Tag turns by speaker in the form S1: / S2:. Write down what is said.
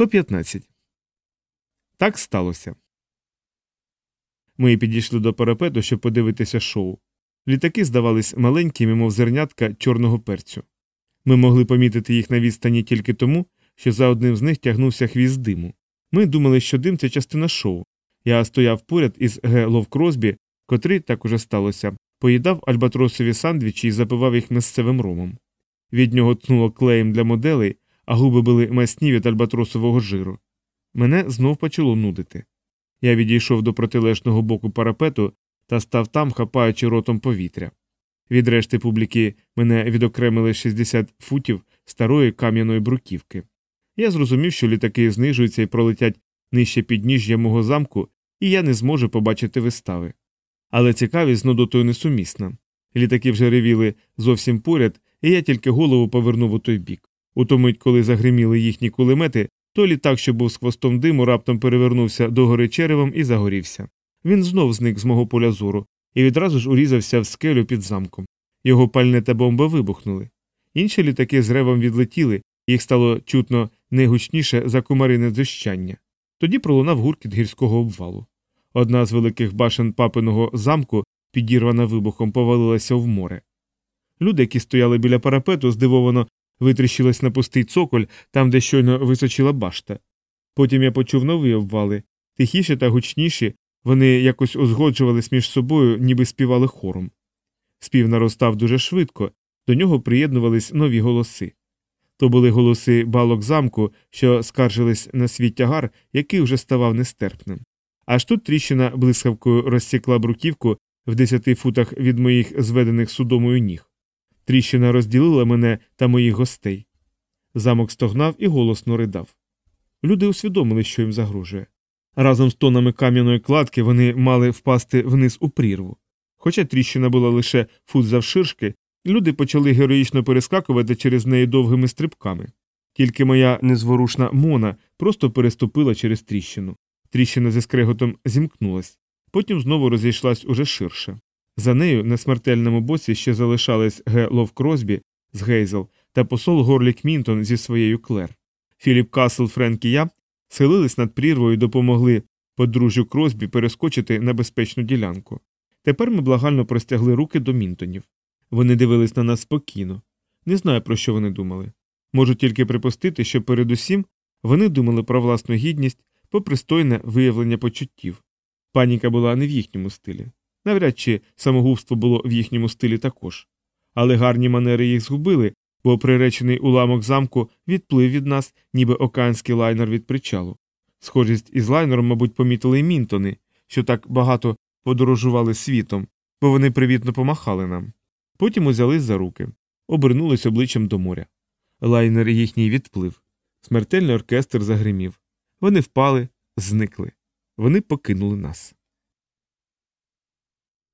S1: 115. Так сталося. Ми підійшли до парапету, щоб подивитися шоу. Літаки здавались маленькими, мов зернятка чорного перцю. Ми могли помітити їх на відстані тільки тому, що за одним з них тягнувся хвіст диму. Ми думали, що дим це частина шоу. Я стояв поряд із Г. Ловкросбі, котрий, так уже сталося, поїдав альбатросові сандвічі і запивав їх місцевим ромом. Від нього тнуло клеєм для моделей, а губи були масні від альбатросового жиру. Мене знов почало нудити. Я відійшов до протилежного боку парапету та став там, хапаючи ротом повітря. Від решти публіки мене відокремили 60 футів старої кам'яної бруківки. Я зрозумів, що літаки знижуються і пролетять нижче підніжжя мого замку, і я не зможу побачити вистави. Але цікавість з нудотою несумісна. Літаки вже ревіли зовсім поряд, і я тільки голову повернув у той бік. У ту мить, коли загриміли їхні кулемети, той літак, що був з хвостом диму, раптом перевернувся догори черевом і загорівся. Він знов зник з мого поля зору і відразу ж урізався в скелю під замком. Його пальне та бомба вибухнули. Інші літаки з ревом відлетіли, їх стало чутно не гучніше за комарине дзищання. Тоді пролунав гуркіт гірського обвалу. Одна з великих башен папиного замку, підірвана вибухом, повалилася в море. Люди, які стояли біля парапету, здивовано витріщились на пустий цоколь, там, де щойно височила башта. Потім я почув нові обвали, тихіші та гучніші, вони якось узгоджувались між собою, ніби співали хором. Спів наростав дуже швидко, до нього приєднувались нові голоси. То були голоси балок замку, що скаржились на свій тягар, який вже ставав нестерпним. Аж тут тріщина блискавкою розсікла бруківку в десяти футах від моїх зведених судомою ніг. Тріщина розділила мене та моїх гостей. Замок стогнав і голосно ридав. Люди усвідомили, що їм загрожує. Разом з тонами кам'яної кладки вони мали впасти вниз у прірву. Хоча тріщина була лише фут завширшки, люди почали героїчно перескакувати через неї довгими стрибками. Тільки моя незворушна мона просто переступила через тріщину. Тріщина зі скреготом зімкнулась, потім знову розійшлась уже ширше. За нею на смертельному боці ще залишались Г. Лоу Кросбі з Гейзел та посол Горлик Мінтон зі своєю Клер. Філіп Касл, Френк і я схилились над прірвою і допомогли подружжю Кросбі перескочити на безпечну ділянку. Тепер ми благально простягли руки до Мінтонів. Вони дивились на нас спокійно. Не знаю, про що вони думали. Можу тільки припустити, що передусім вони думали про власну гідність, про пристойне виявлення почуттів. Паніка була не в їхньому стилі. Навряд чи самогубство було в їхньому стилі також. Але гарні манери їх згубили, бо приречений уламок замку відплив від нас, ніби океанський лайнер від причалу. Схожість із лайнером, мабуть, помітили й мінтони, що так багато подорожували світом, бо вони привітно помахали нам. Потім узялись за руки, обернулись обличчям до моря. Лайнер їхній відплив. Смертельний оркестр загримів. Вони впали, зникли. Вони покинули нас.